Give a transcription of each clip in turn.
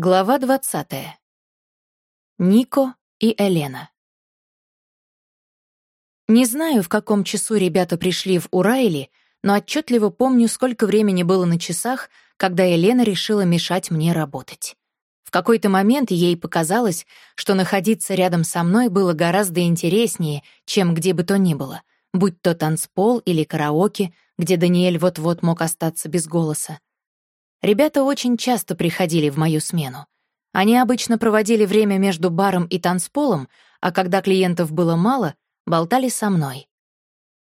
Глава 20. Нико и Елена. Не знаю, в каком часу ребята пришли в Урайли, но отчетливо помню, сколько времени было на часах, когда Елена решила мешать мне работать. В какой-то момент ей показалось, что находиться рядом со мной было гораздо интереснее, чем где бы то ни было, будь то танцпол или караоке, где Даниэль вот-вот мог остаться без голоса. Ребята очень часто приходили в мою смену. Они обычно проводили время между баром и танцполом, а когда клиентов было мало, болтали со мной.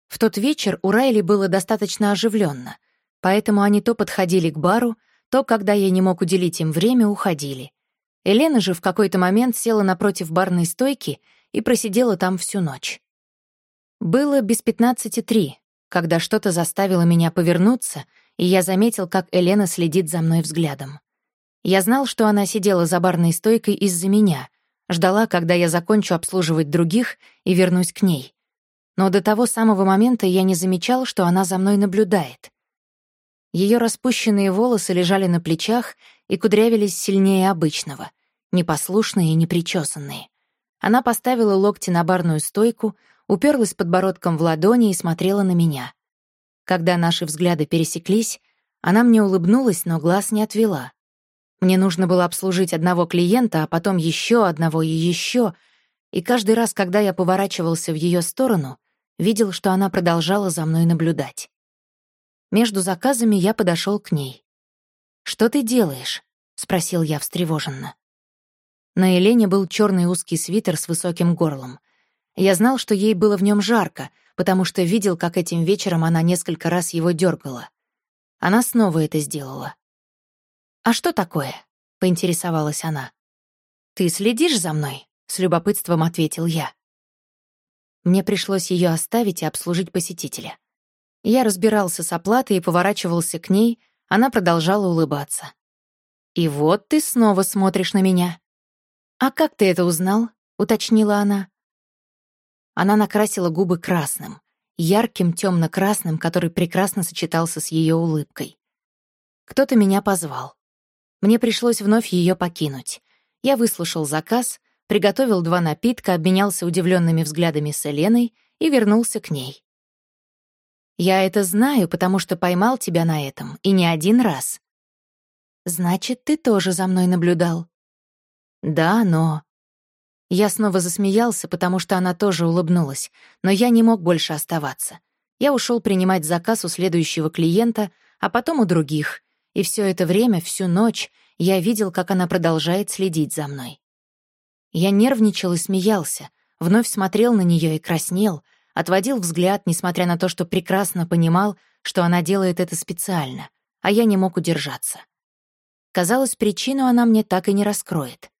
В тот вечер у Райли было достаточно оживленно, поэтому они то подходили к бару, то, когда я не мог уделить им время, уходили. Елена же в какой-то момент села напротив барной стойки и просидела там всю ночь. Было без пятнадцати три, когда что-то заставило меня повернуться — и я заметил, как Елена следит за мной взглядом. Я знал, что она сидела за барной стойкой из-за меня, ждала, когда я закончу обслуживать других и вернусь к ней. Но до того самого момента я не замечал, что она за мной наблюдает. Ее распущенные волосы лежали на плечах и кудрявились сильнее обычного, непослушные и непричесанные. Она поставила локти на барную стойку, уперлась подбородком в ладони и смотрела на меня. Когда наши взгляды пересеклись, она мне улыбнулась, но глаз не отвела. Мне нужно было обслужить одного клиента, а потом еще одного и еще, и каждый раз, когда я поворачивался в ее сторону, видел, что она продолжала за мной наблюдать. Между заказами я подошел к ней. «Что ты делаешь?» — спросил я встревоженно. На Елене был черный узкий свитер с высоким горлом. Я знал, что ей было в нем жарко, потому что видел, как этим вечером она несколько раз его дергала. Она снова это сделала. «А что такое?» — поинтересовалась она. «Ты следишь за мной?» — с любопытством ответил я. Мне пришлось ее оставить и обслужить посетителя. Я разбирался с оплатой и поворачивался к ней, она продолжала улыбаться. «И вот ты снова смотришь на меня». «А как ты это узнал?» — уточнила она. Она накрасила губы красным, ярким темно-красным, который прекрасно сочетался с ее улыбкой. Кто-то меня позвал. Мне пришлось вновь ее покинуть. Я выслушал заказ, приготовил два напитка, обменялся удивленными взглядами с Еленой и вернулся к ней. «Я это знаю, потому что поймал тебя на этом, и не один раз». «Значит, ты тоже за мной наблюдал?» «Да, но...» Я снова засмеялся, потому что она тоже улыбнулась, но я не мог больше оставаться. Я ушел принимать заказ у следующего клиента, а потом у других, и все это время, всю ночь, я видел, как она продолжает следить за мной. Я нервничал и смеялся, вновь смотрел на нее и краснел, отводил взгляд, несмотря на то, что прекрасно понимал, что она делает это специально, а я не мог удержаться. Казалось, причину она мне так и не раскроет.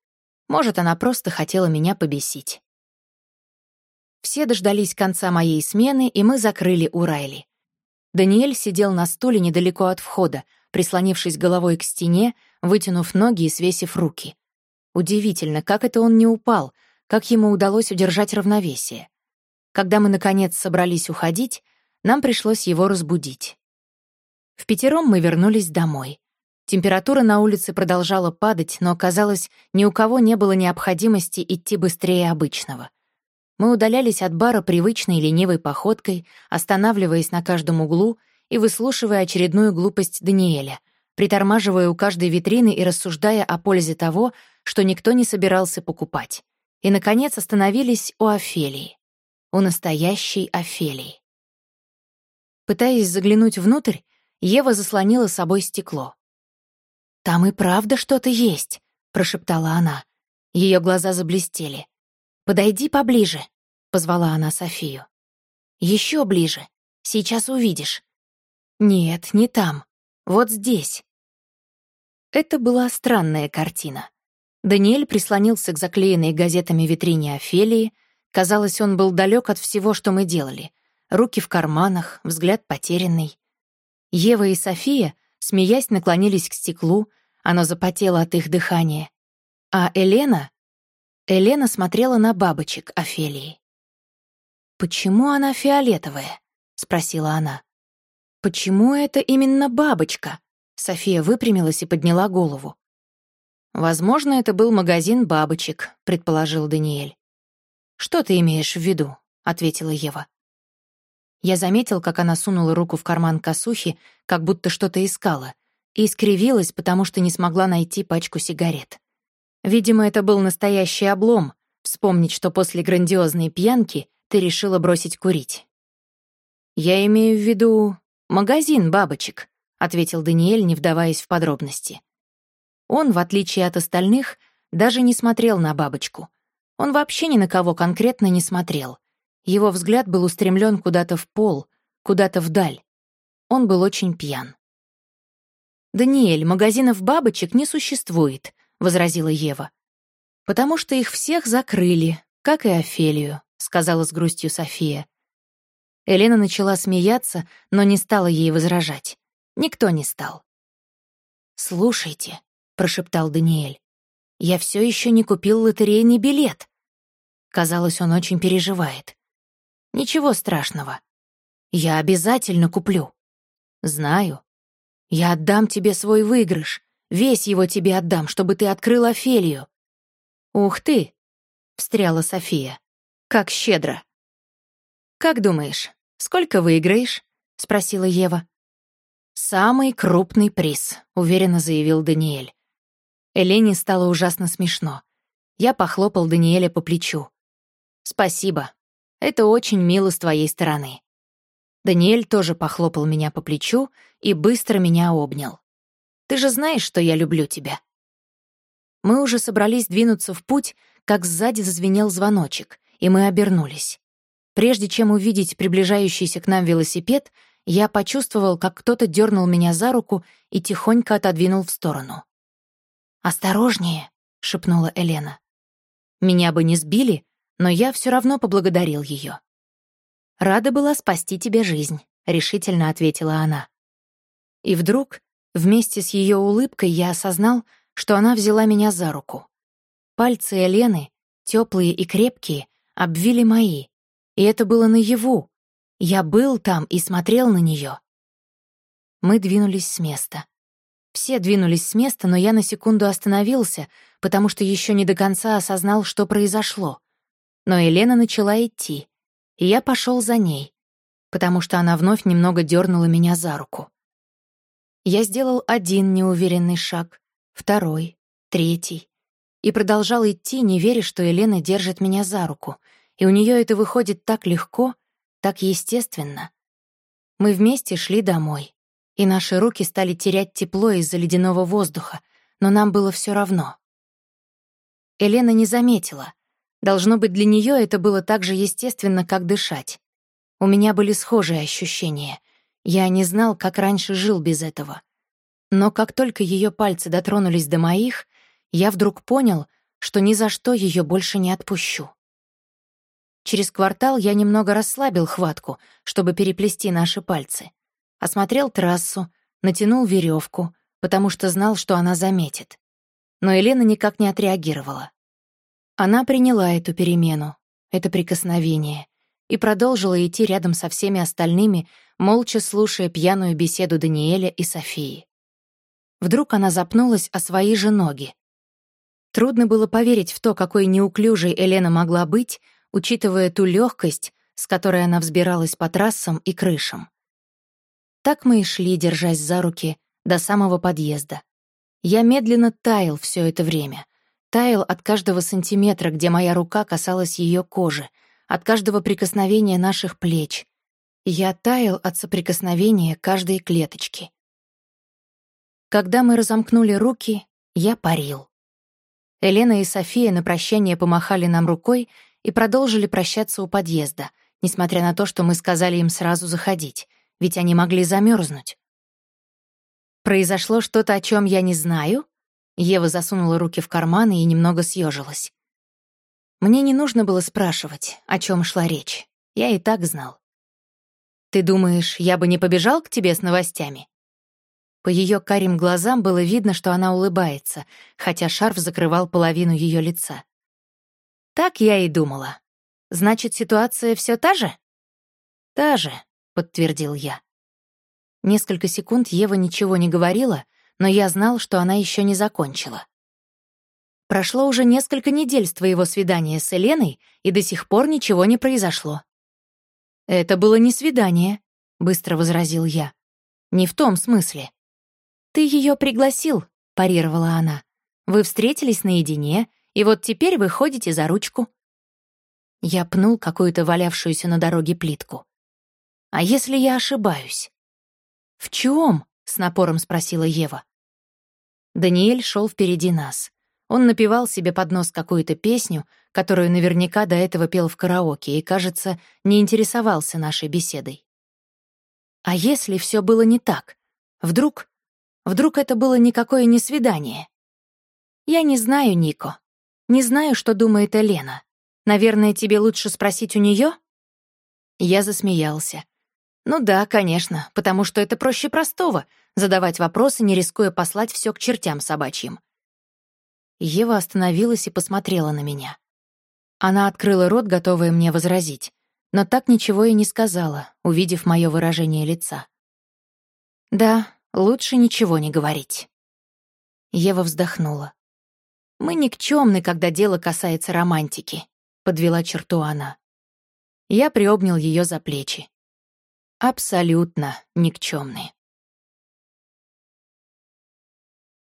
Может, она просто хотела меня побесить. Все дождались конца моей смены, и мы закрыли у Райли. Даниэль сидел на стуле недалеко от входа, прислонившись головой к стене, вытянув ноги и свесив руки. Удивительно, как это он не упал, как ему удалось удержать равновесие. Когда мы, наконец, собрались уходить, нам пришлось его разбудить. В пятером мы вернулись домой. Температура на улице продолжала падать, но, казалось, ни у кого не было необходимости идти быстрее обычного. Мы удалялись от бара привычной ленивой походкой, останавливаясь на каждом углу и выслушивая очередную глупость Даниэля, притормаживая у каждой витрины и рассуждая о пользе того, что никто не собирался покупать. И, наконец, остановились у Офелии. У настоящей Офелии. Пытаясь заглянуть внутрь, Ева заслонила собой стекло. «Там и правда что-то есть», — прошептала она. Ее глаза заблестели. «Подойди поближе», — позвала она Софию. Еще ближе. Сейчас увидишь». «Нет, не там. Вот здесь». Это была странная картина. Даниэль прислонился к заклеенной газетами витрине Офелии. Казалось, он был далек от всего, что мы делали. Руки в карманах, взгляд потерянный. Ева и София смеясь, наклонились к стеклу, оно запотело от их дыхания. А Елена... Елена смотрела на бабочек Офелии. «Почему она фиолетовая?» — спросила она. «Почему это именно бабочка?» София выпрямилась и подняла голову. «Возможно, это был магазин бабочек», — предположил Даниэль. «Что ты имеешь в виду?» — ответила Ева. Я заметил, как она сунула руку в карман косухи, как будто что-то искала, и искривилась, потому что не смогла найти пачку сигарет. Видимо, это был настоящий облом — вспомнить, что после грандиозной пьянки ты решила бросить курить. «Я имею в виду магазин бабочек», — ответил Даниэль, не вдаваясь в подробности. Он, в отличие от остальных, даже не смотрел на бабочку. Он вообще ни на кого конкретно не смотрел. Его взгляд был устремлен куда-то в пол, куда-то вдаль. Он был очень пьян. «Даниэль, магазинов бабочек не существует», — возразила Ева. «Потому что их всех закрыли, как и Офелию», — сказала с грустью София. Елена начала смеяться, но не стала ей возражать. Никто не стал. «Слушайте», прошептал Даниэль. «Я все еще не купил лотерейный билет». Казалось, он очень переживает. «Ничего страшного. Я обязательно куплю». «Знаю. Я отдам тебе свой выигрыш. Весь его тебе отдам, чтобы ты открыл Офелию». «Ух ты!» — встряла София. «Как щедро!» «Как думаешь, сколько выиграешь?» — спросила Ева. «Самый крупный приз», — уверенно заявил Даниэль. Элене стало ужасно смешно. Я похлопал Даниэля по плечу. «Спасибо. Это очень мило с твоей стороны». Даниэль тоже похлопал меня по плечу и быстро меня обнял. «Ты же знаешь, что я люблю тебя». Мы уже собрались двинуться в путь, как сзади зазвенел звоночек, и мы обернулись. Прежде чем увидеть приближающийся к нам велосипед, я почувствовал, как кто-то дернул меня за руку и тихонько отодвинул в сторону. «Осторожнее!» — шепнула Елена. Меня бы не сбили, но я все равно поблагодарил ее. «Рада была спасти тебе жизнь», — решительно ответила она. И вдруг, вместе с ее улыбкой, я осознал, что она взяла меня за руку. Пальцы Елены, теплые и крепкие, обвили мои, и это было наяву. Я был там и смотрел на нее. Мы двинулись с места. Все двинулись с места, но я на секунду остановился, потому что еще не до конца осознал, что произошло. Но Елена начала идти, и я пошел за ней, потому что она вновь немного дернула меня за руку. Я сделал один неуверенный шаг, второй, третий, и продолжал идти, не веря, что Елена держит меня за руку, и у нее это выходит так легко, так естественно. Мы вместе шли домой и наши руки стали терять тепло из-за ледяного воздуха, но нам было все равно. Елена не заметила. Должно быть, для нее это было так же естественно, как дышать. У меня были схожие ощущения. Я не знал, как раньше жил без этого. Но как только ее пальцы дотронулись до моих, я вдруг понял, что ни за что ее больше не отпущу. Через квартал я немного расслабил хватку, чтобы переплести наши пальцы. Осмотрел трассу, натянул веревку, потому что знал, что она заметит. Но Елена никак не отреагировала. Она приняла эту перемену, это прикосновение, и продолжила идти рядом со всеми остальными, молча слушая пьяную беседу Даниэля и Софии. Вдруг она запнулась о свои же ноги. Трудно было поверить в то, какой неуклюжей Елена могла быть, учитывая ту легкость, с которой она взбиралась по трассам и крышам. Так мы и шли, держась за руки, до самого подъезда. Я медленно таял все это время. Таял от каждого сантиметра, где моя рука касалась ее кожи, от каждого прикосновения наших плеч. Я таял от соприкосновения каждой клеточки. Когда мы разомкнули руки, я парил. Елена и София на прощание помахали нам рукой и продолжили прощаться у подъезда, несмотря на то, что мы сказали им сразу заходить — ведь они могли замерзнуть. «Произошло что-то, о чем я не знаю?» Ева засунула руки в карманы и немного съежилась. Мне не нужно было спрашивать, о чем шла речь. Я и так знал. «Ты думаешь, я бы не побежал к тебе с новостями?» По ее карим глазам было видно, что она улыбается, хотя шарф закрывал половину ее лица. Так я и думала. Значит, ситуация все та же? Та же, — подтвердил я. Несколько секунд Ева ничего не говорила, но я знал, что она еще не закончила. Прошло уже несколько недель с твоего свидания с Еленой, и до сих пор ничего не произошло». «Это было не свидание», — быстро возразил я. «Не в том смысле». «Ты ее пригласил», — парировала она. «Вы встретились наедине, и вот теперь вы ходите за ручку». Я пнул какую-то валявшуюся на дороге плитку. «А если я ошибаюсь?» «В чем?» — с напором спросила Ева. Даниэль шел впереди нас. Он напевал себе под нос какую-то песню, которую наверняка до этого пел в караоке, и, кажется, не интересовался нашей беседой. А если все было не так? Вдруг... Вдруг это было никакое не свидание? Я не знаю, Нико. Не знаю, что думает Елена. Наверное, тебе лучше спросить у нее? Я засмеялся. Ну да, конечно, потому что это проще простого — задавать вопросы, не рискуя послать все к чертям собачьим. Ева остановилась и посмотрела на меня. Она открыла рот, готовая мне возразить, но так ничего и не сказала, увидев мое выражение лица. «Да, лучше ничего не говорить». Ева вздохнула. «Мы никчемны, когда дело касается романтики», — подвела черту она. Я приобнял ее за плечи. «Абсолютно никчемны».